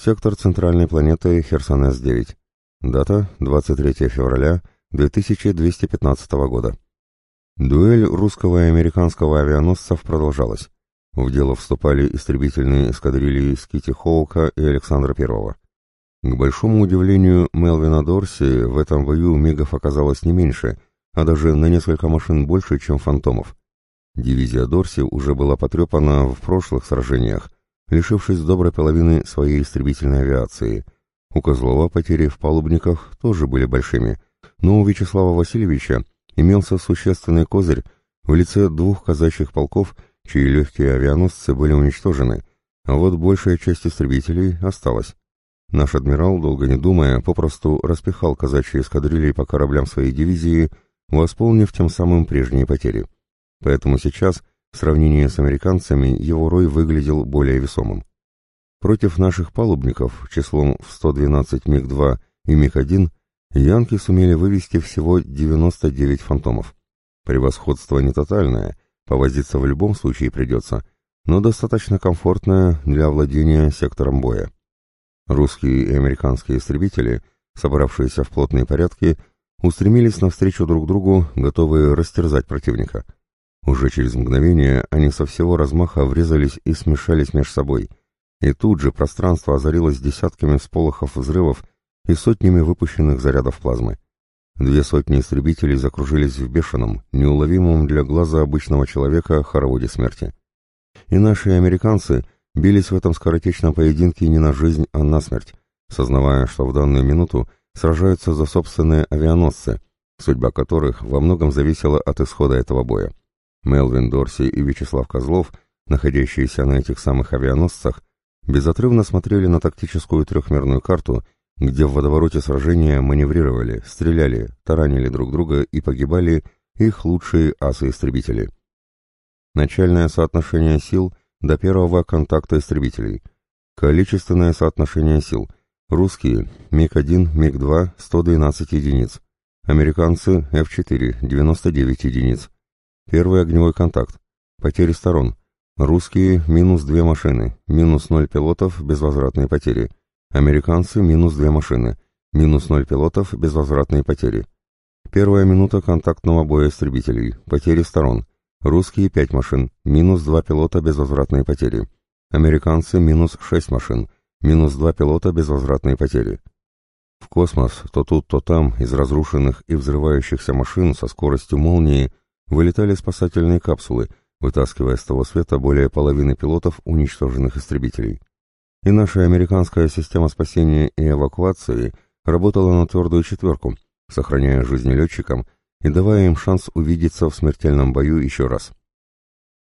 Сектор центральной планеты Херсонес-9. Дата 23 февраля 2215 года. Дуэль русского и американского авианосцев продолжалась. В дело вступали истребительные эскадрильи Скити Хоука и Александра I. К большому удивлению Мелвина Дорси в этом бою мигов оказалось не меньше, а даже на несколько машин больше, чем фантомов. Дивизия Дорси уже была потрепана в прошлых сражениях, лишившись доброй половины своей истребительной авиации. У Козлова потери в палубниках тоже были большими, но у Вячеслава Васильевича имелся существенный козырь в лице двух казачьих полков, чьи легкие авианосцы были уничтожены, а вот большая часть истребителей осталась. Наш адмирал, долго не думая, попросту распихал казачьи эскадрильи по кораблям своей дивизии, восполнив тем самым прежние потери. Поэтому сейчас в сравнении с американцами его рой выглядел более весомым. Против наших палубников числом в 112 МиГ-2 и МиГ-1 янки сумели вывести всего 99 фантомов. Превосходство не тотальное, повозиться в любом случае придется, но достаточно комфортное для владения сектором боя. Русские и американские истребители, собравшиеся в плотные порядки, устремились навстречу друг другу, готовые растерзать противника – уже через мгновение они со всего размаха врезались и смешались между собой. И тут же пространство озарилось десятками всполохов взрывов и сотнями выпущенных зарядов плазмы. Две сотни истребителей закружились в бешеном, неуловимом для глаза обычного человека хороводе смерти. И наши американцы бились в этом скоротечном поединке не на жизнь, а на смерть, сознавая, что в данную минуту сражаются за собственные авианосцы, судьба которых во многом зависела от исхода этого боя. Мелвин Дорси и Вячеслав Козлов, находящиеся на этих самых авианосцах, безотрывно смотрели на тактическую трехмерную карту, где в водовороте сражения маневрировали, стреляли, таранили друг друга и погибали их лучшие асы-истребители. Начальное соотношение сил до первого контакта истребителей. Количественное соотношение сил. Русские МиГ-1, МиГ-2 112 единиц. Американцы F-4 99 единиц. Первый огневой контакт. Потери сторон. Русские – минус две машины, минус ноль пилотов, безвозвратные потери. Американцы – минус две машины, минус ноль пилотов, безвозвратные потери. Первая минута контактного боя истребителей. Потери сторон. Русские – пять машин, минус два пилота, безвозвратные потери. Американцы – минус шесть машин, минус два пилота, безвозвратные потери. В космос, то тут, то там, из разрушенных и взрывающихся машин со скоростью молнии – вылетали спасательные капсулы, вытаскивая с того света более половины пилотов уничтоженных истребителей. И наша американская система спасения и эвакуации работала на твердую четверку, сохраняя жизни летчикам и давая им шанс увидеться в смертельном бою еще раз.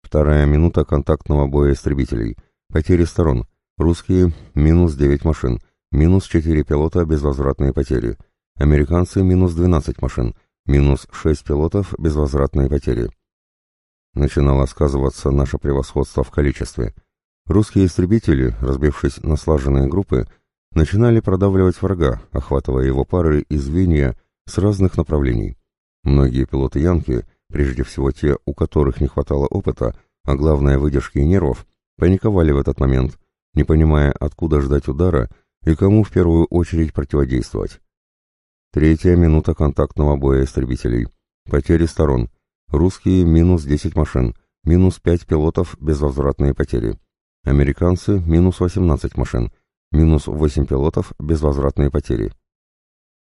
Вторая минута контактного боя истребителей. Потери сторон. Русские – минус 9 машин, минус 4 пилота безвозвратные потери. Американцы – минус 12 машин – Минус шесть пилотов, безвозвратные потери. Начинало сказываться наше превосходство в количестве. Русские истребители, разбившись на слаженные группы, начинали продавливать врага, охватывая его пары и звенья с разных направлений. Многие пилоты Янки, прежде всего те, у которых не хватало опыта, а главное выдержки и нервов, паниковали в этот момент, не понимая, откуда ждать удара и кому в первую очередь противодействовать. Третья минута контактного боя истребителей. Потери сторон. Русские минус 10 машин, минус 5 пилотов, безвозвратные потери. Американцы минус 18 машин, минус 8 пилотов, безвозвратные потери.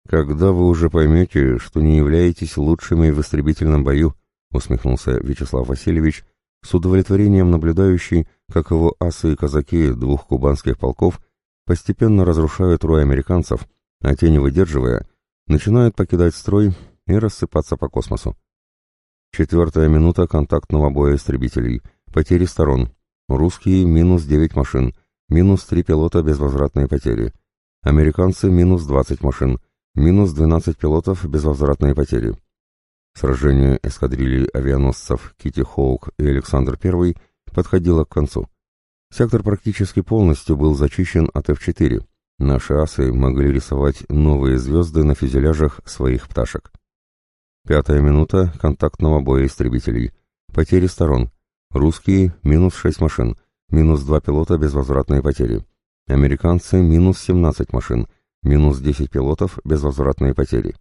«Когда вы уже поймете, что не являетесь лучшими в истребительном бою», усмехнулся Вячеслав Васильевич, с удовлетворением наблюдающий, как его асы и казаки двух кубанских полков постепенно разрушают рой американцев, а те, не выдерживая, начинают покидать строй и рассыпаться по космосу. Четвертая минута контактного боя истребителей. Потери сторон. Русские минус 9 машин, минус 3 пилота безвозвратные потери. Американцы минус 20 машин, минус 12 пилотов, безвозвратные потери. Сражение эскадрильи авианосцев Кити Хоук и Александр I подходило к концу. Сектор практически полностью был зачищен от F-4. Наши асы могли рисовать новые звезды на фюзеляжах своих пташек. Пятая минута контактного боя истребителей. Потери сторон. Русские – минус 6 машин, минус 2 пилота безвозвратные потери. Американцы – минус 17 машин, минус 10 пилотов безвозвратные потери.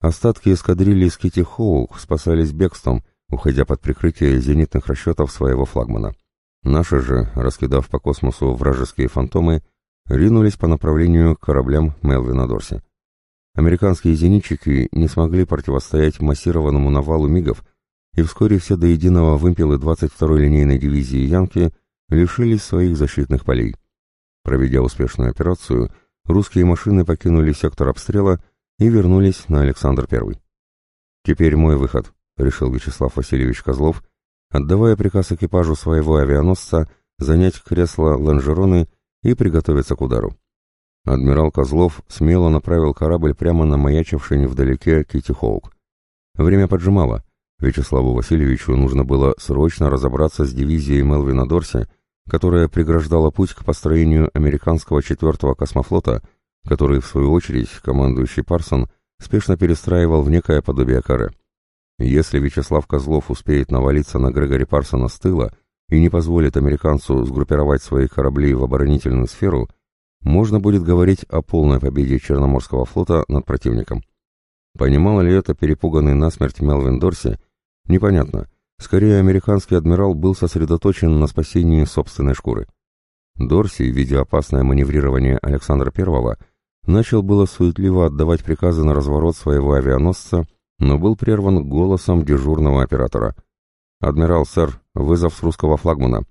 Остатки эскадрильи Скити Хоук спасались бегством, уходя под прикрытие зенитных расчетов своего флагмана. Наши же, раскидав по космосу вражеские фантомы, ринулись по направлению к кораблям Мелвина Дорси. Американские зенитчики не смогли противостоять массированному навалу мигов, и вскоре все до единого вымпелы 22-й линейной дивизии Янки лишились своих защитных полей. Проведя успешную операцию, русские машины покинули сектор обстрела и вернулись на Александр I. «Теперь мой выход», — решил Вячеслав Васильевич Козлов, отдавая приказ экипажу своего авианосца занять кресло Ланжероны и приготовиться к удару. Адмирал Козлов смело направил корабль прямо на маячивший невдалеке Кити Хоук. Время поджимало. Вячеславу Васильевичу нужно было срочно разобраться с дивизией Мелвина Дорси, которая преграждала путь к построению американского четвертого космофлота — который, в свою очередь, командующий Парсон, спешно перестраивал в некое подобие каре. Если Вячеслав Козлов успеет навалиться на Грегори Парсона с тыла и не позволит американцу сгруппировать свои корабли в оборонительную сферу, можно будет говорить о полной победе Черноморского флота над противником. Понимал ли это перепуганный насмерть Мелвин Дорси? Непонятно. Скорее, американский адмирал был сосредоточен на спасении собственной шкуры. Дорси, видя опасное маневрирование Александра I, начал было суетливо отдавать приказы на разворот своего авианосца, но был прерван голосом дежурного оператора. «Адмирал, сэр, вызов с русского флагмана».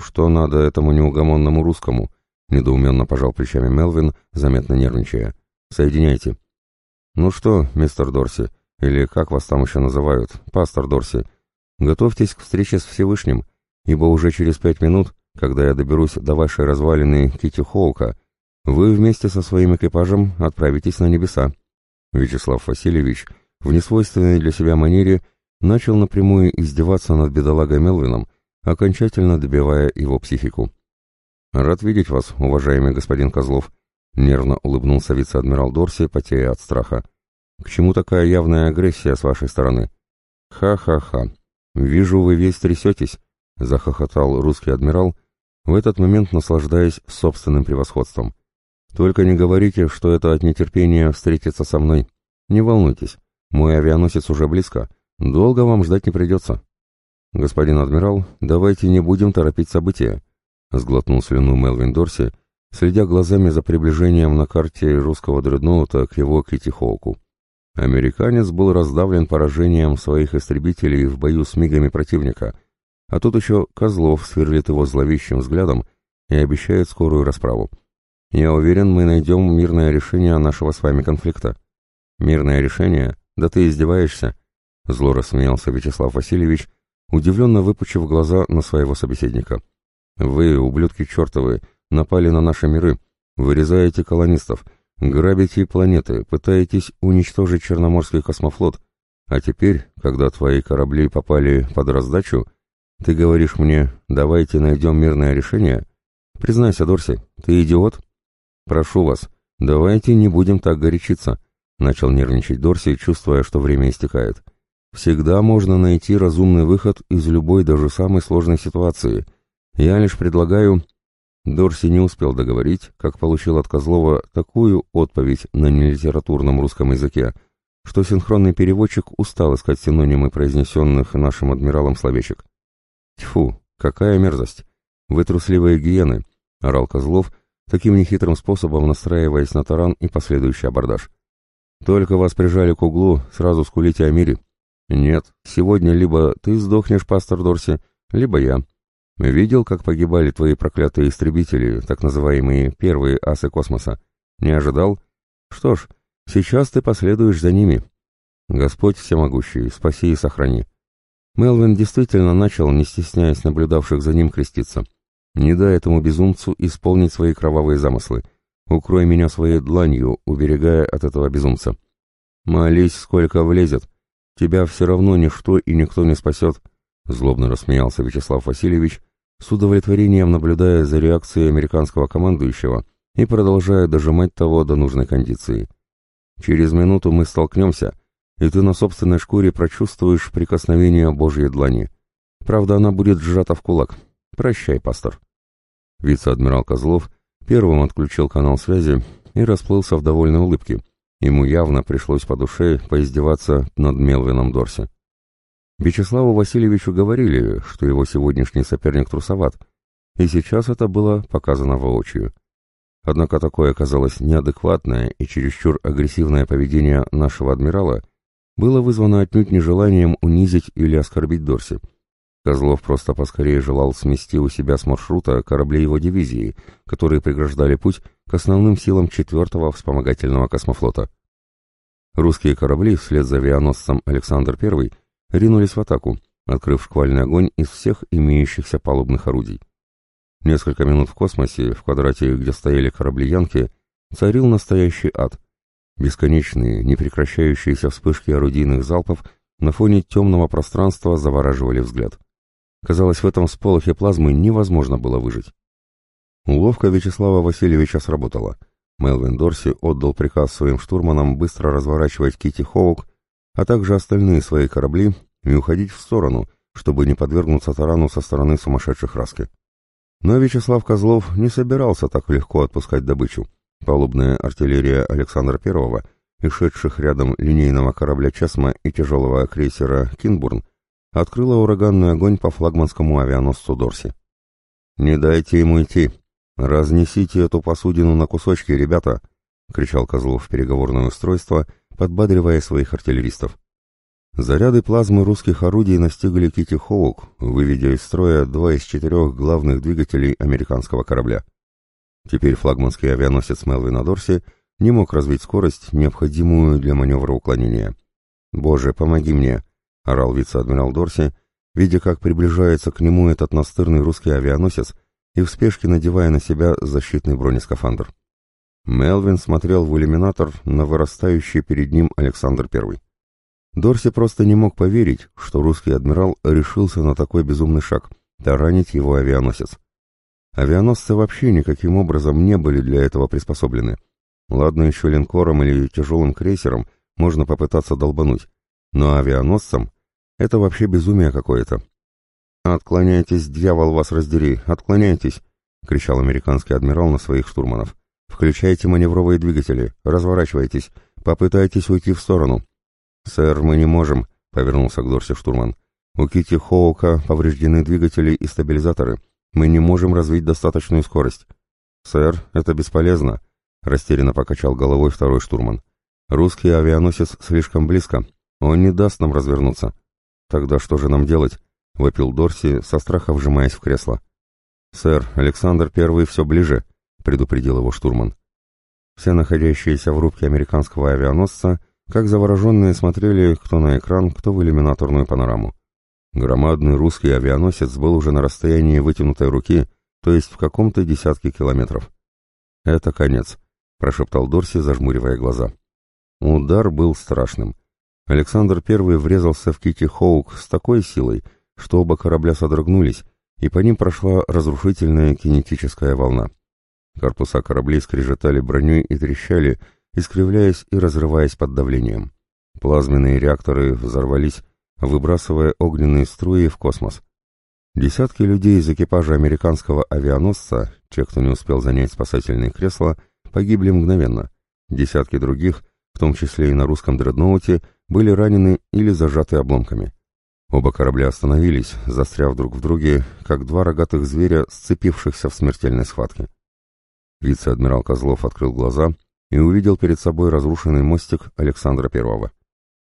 «Что надо этому неугомонному русскому?» — недоуменно пожал плечами Мелвин, заметно нервничая. «Соединяйте». «Ну что, мистер Дорси, или как вас там еще называют, пастор Дорси, готовьтесь к встрече с Всевышним, ибо уже через пять минут, когда я доберусь до вашей развалины Кити Холка, вы вместе со своим экипажем отправитесь на небеса. Вячеслав Васильевич в несвойственной для себя манере начал напрямую издеваться над бедолагой Мелвином, окончательно добивая его психику. «Рад видеть вас, уважаемый господин Козлов», — нервно улыбнулся вице-адмирал Дорси, потея от страха. «К чему такая явная агрессия с вашей стороны?» «Ха-ха-ха. Вижу, вы весь трясетесь», — захохотал русский адмирал, в этот момент наслаждаясь собственным превосходством. Только не говорите, что это от нетерпения встретиться со мной. Не волнуйтесь, мой авианосец уже близко, долго вам ждать не придется. Господин адмирал, давайте не будем торопить события, сглотнул слюну Мелвин Дорси, следя глазами за приближением на карте русского дредноута к его Китихоуку. Американец был раздавлен поражением своих истребителей в бою с мигами противника, а тут еще Козлов сверлит его зловещим взглядом и обещает скорую расправу. Я уверен, мы найдем мирное решение нашего с вами конфликта. Мирное решение? Да ты издеваешься? Зло рассмеялся Вячеслав Васильевич, удивленно выпучив глаза на своего собеседника. Вы, ублюдки чертовы, напали на наши миры, вырезаете колонистов, грабите планеты, пытаетесь уничтожить Черноморский космофлот, а теперь, когда твои корабли попали под раздачу, ты говоришь мне, давайте найдем мирное решение? Признайся, Дорси, ты идиот? «Прошу вас, давайте не будем так горячиться», — начал нервничать Дорси, чувствуя, что время истекает. «Всегда можно найти разумный выход из любой, даже самой сложной ситуации. Я лишь предлагаю...» Дорси не успел договорить, как получил от Козлова такую отповедь на нелитературном русском языке, что синхронный переводчик устал искать синонимы произнесенных нашим адмиралом словечек. «Тьфу, какая мерзость! Вы трусливые гиены!» — орал Козлов, таким нехитрым способом настраиваясь на таран и последующий абордаж. «Только вас прижали к углу, сразу скулите о мире. Нет, сегодня либо ты сдохнешь, пастор Дорси, либо я. Видел, как погибали твои проклятые истребители, так называемые первые асы космоса? Не ожидал? Что ж, сейчас ты последуешь за ними. Господь всемогущий, спаси и сохрани». Мелвин действительно начал, не стесняясь наблюдавших за ним, креститься. Не дай этому безумцу исполнить свои кровавые замыслы. Укрой меня своей дланью, уберегая от этого безумца. Молись, сколько влезет. Тебя все равно ничто и никто не спасет, — злобно рассмеялся Вячеслав Васильевич, с удовлетворением наблюдая за реакцией американского командующего и продолжая дожимать того до нужной кондиции. Через минуту мы столкнемся, и ты на собственной шкуре прочувствуешь прикосновение Божьей длани. Правда, она будет сжата в кулак. Прощай, пастор. Вице-адмирал Козлов первым отключил канал связи и расплылся в довольной улыбке. Ему явно пришлось по душе поиздеваться над Мелвином Дорси. Вячеславу Васильевичу говорили, что его сегодняшний соперник трусоват, и сейчас это было показано воочию. Однако такое оказалось неадекватное и чересчур агрессивное поведение нашего адмирала было вызвано отнюдь нежеланием унизить или оскорбить Дорси. Козлов просто поскорее желал смести у себя с маршрута корабли его дивизии, которые преграждали путь к основным силам 4-го вспомогательного космофлота. Русские корабли вслед за авианосцем Александр I ринулись в атаку, открыв шквальный огонь из всех имеющихся палубных орудий. Несколько минут в космосе, в квадрате, где стояли корабли Янки, царил настоящий ад. Бесконечные, непрекращающиеся вспышки орудийных залпов на фоне темного пространства завораживали взгляд. Казалось, в этом сполохе плазмы невозможно было выжить. Уловка Вячеслава Васильевича сработала. Мелвин Дорси отдал приказ своим штурманам быстро разворачивать Кити Хоук, а также остальные свои корабли и уходить в сторону, чтобы не подвергнуться тарану со стороны сумасшедших раски. Но Вячеслав Козлов не собирался так легко отпускать добычу. Палубная артиллерия Александра I и шедших рядом линейного корабля «Чесма» и тяжелого крейсера «Кинбурн» открыла ураганный огонь по флагманскому авианосцу Дорси. «Не дайте ему идти! Разнесите эту посудину на кусочки, ребята!» — кричал Козлов в переговорное устройство, подбадривая своих артиллеристов. Заряды плазмы русских орудий настигли Кити Хоук, выведя из строя два из четырех главных двигателей американского корабля. Теперь флагманский авианосец Мелвина Дорси не мог развить скорость, необходимую для маневра уклонения. «Боже, помоги мне!» — орал вице-адмирал Дорси, видя, как приближается к нему этот настырный русский авианосец и в спешке надевая на себя защитный бронескафандр. Мелвин смотрел в иллюминатор на вырастающий перед ним Александр I. Дорси просто не мог поверить, что русский адмирал решился на такой безумный шаг — таранить его авианосец. Авианосцы вообще никаким образом не были для этого приспособлены. Ладно, еще линкором или тяжелым крейсером можно попытаться долбануть, но авианосцам это вообще безумие какое-то. «Отклоняйтесь, дьявол вас раздери, отклоняйтесь!» — кричал американский адмирал на своих штурманов. «Включайте маневровые двигатели, разворачивайтесь, попытайтесь уйти в сторону». «Сэр, мы не можем», — повернулся к Дорси штурман. «У Кити Хоука повреждены двигатели и стабилизаторы. Мы не можем развить достаточную скорость». «Сэр, это бесполезно», — растерянно покачал головой второй штурман. «Русский авианосец слишком близко. Он не даст нам развернуться. Тогда что же нам делать? Вопил Дорси, со страха вжимаясь в кресло. Сэр, Александр Первый все ближе, предупредил его штурман. Все находящиеся в рубке американского авианосца, как завороженные, смотрели кто на экран, кто в иллюминаторную панораму. Громадный русский авианосец был уже на расстоянии вытянутой руки, то есть в каком-то десятке километров. «Это конец», — прошептал Дорси, зажмуривая глаза. Удар был страшным. Александр I врезался в Кити Хоук с такой силой, что оба корабля содрогнулись, и по ним прошла разрушительная кинетическая волна. Корпуса кораблей скрежетали броней и трещали, искривляясь и разрываясь под давлением. Плазменные реакторы взорвались, выбрасывая огненные струи в космос. Десятки людей из экипажа американского авианосца, те, кто не успел занять спасательные кресла, погибли мгновенно. Десятки других, в том числе и на русском дредноуте, были ранены или зажаты обломками. Оба корабля остановились, застряв друг в друге, как два рогатых зверя, сцепившихся в смертельной схватке. Вице-адмирал Козлов открыл глаза и увидел перед собой разрушенный мостик Александра Первого.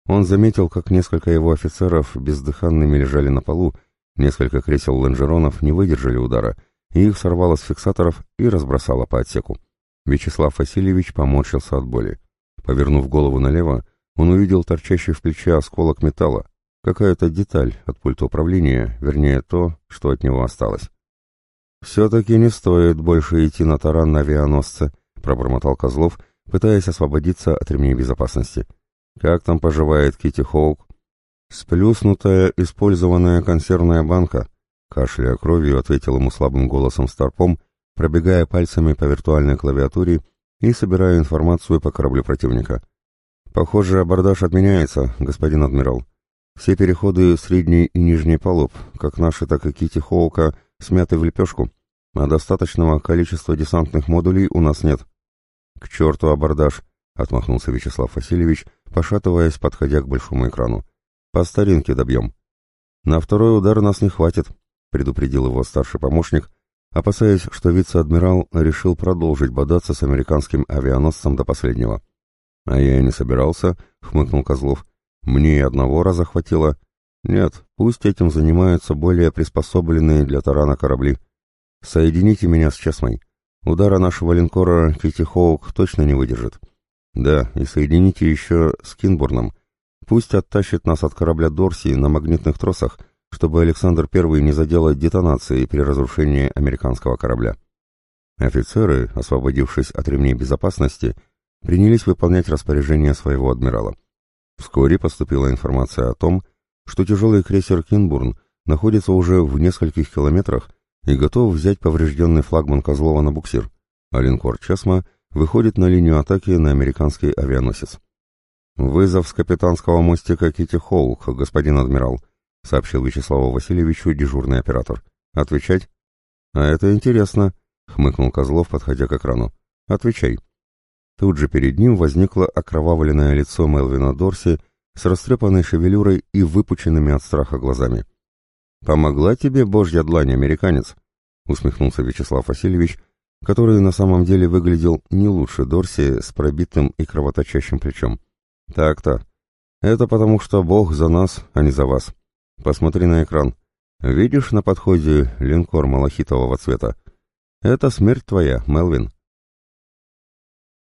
Он заметил, как несколько его офицеров бездыханными лежали на полу, несколько кресел лонжеронов не выдержали удара, и их сорвало с фиксаторов и разбросало по отсеку. Вячеслав Васильевич поморщился от боли. Повернув голову налево, он увидел торчащий в плече осколок металла, какая-то деталь от пульта управления, вернее то, что от него осталось. «Все-таки не стоит больше идти на таран на авианосце», пробормотал Козлов, пытаясь освободиться от ремней безопасности. «Как там поживает Кити Хоук?» «Сплюснутая, использованная консервная банка», — кашляя кровью, ответил ему слабым голосом Старпом, пробегая пальцами по виртуальной клавиатуре и собирая информацию по кораблю противника. «Похоже, абордаж отменяется, господин адмирал. Все переходы средней и нижней палуб, как наши, так и Кити Хоука, смяты в лепешку, а достаточного количества десантных модулей у нас нет». «К черту абордаж!» — отмахнулся Вячеслав Васильевич, пошатываясь, подходя к большому экрану. «По старинке добьем». «На второй удар нас не хватит», — предупредил его старший помощник, опасаясь, что вице-адмирал решил продолжить бодаться с американским авианосцем до последнего. «А я и не собирался», — хмыкнул Козлов. «Мне и одного раза хватило. Нет, пусть этим занимаются более приспособленные для тарана корабли. Соедините меня с Чесмой. Удара нашего линкора Кити Хоук точно не выдержит. Да, и соедините еще с Кинбурном. Пусть оттащит нас от корабля Дорси на магнитных тросах, чтобы Александр I не заделал детонации при разрушении американского корабля. Офицеры, освободившись от ремней безопасности, принялись выполнять распоряжение своего адмирала. Вскоре поступила информация о том, что тяжелый крейсер «Кинбурн» находится уже в нескольких километрах и готов взять поврежденный флагман Козлова на буксир, а линкор «Чесма» выходит на линию атаки на американский авианосец. «Вызов с капитанского мостика Кити Хоук, господин адмирал», — сообщил Вячеславу Васильевичу дежурный оператор. «Отвечать?» «А это интересно», — хмыкнул Козлов, подходя к экрану. «Отвечай». Тут же перед ним возникло окровавленное лицо Мелвина Дорси с растрепанной шевелюрой и выпученными от страха глазами. «Помогла тебе божья длань, американец?» — усмехнулся Вячеслав Васильевич, который на самом деле выглядел не лучше Дорси с пробитым и кровоточащим плечом. «Так-то. Это потому, что Бог за нас, а не за вас. Посмотри на экран. Видишь на подходе линкор малахитового цвета? Это смерть твоя, Мелвин.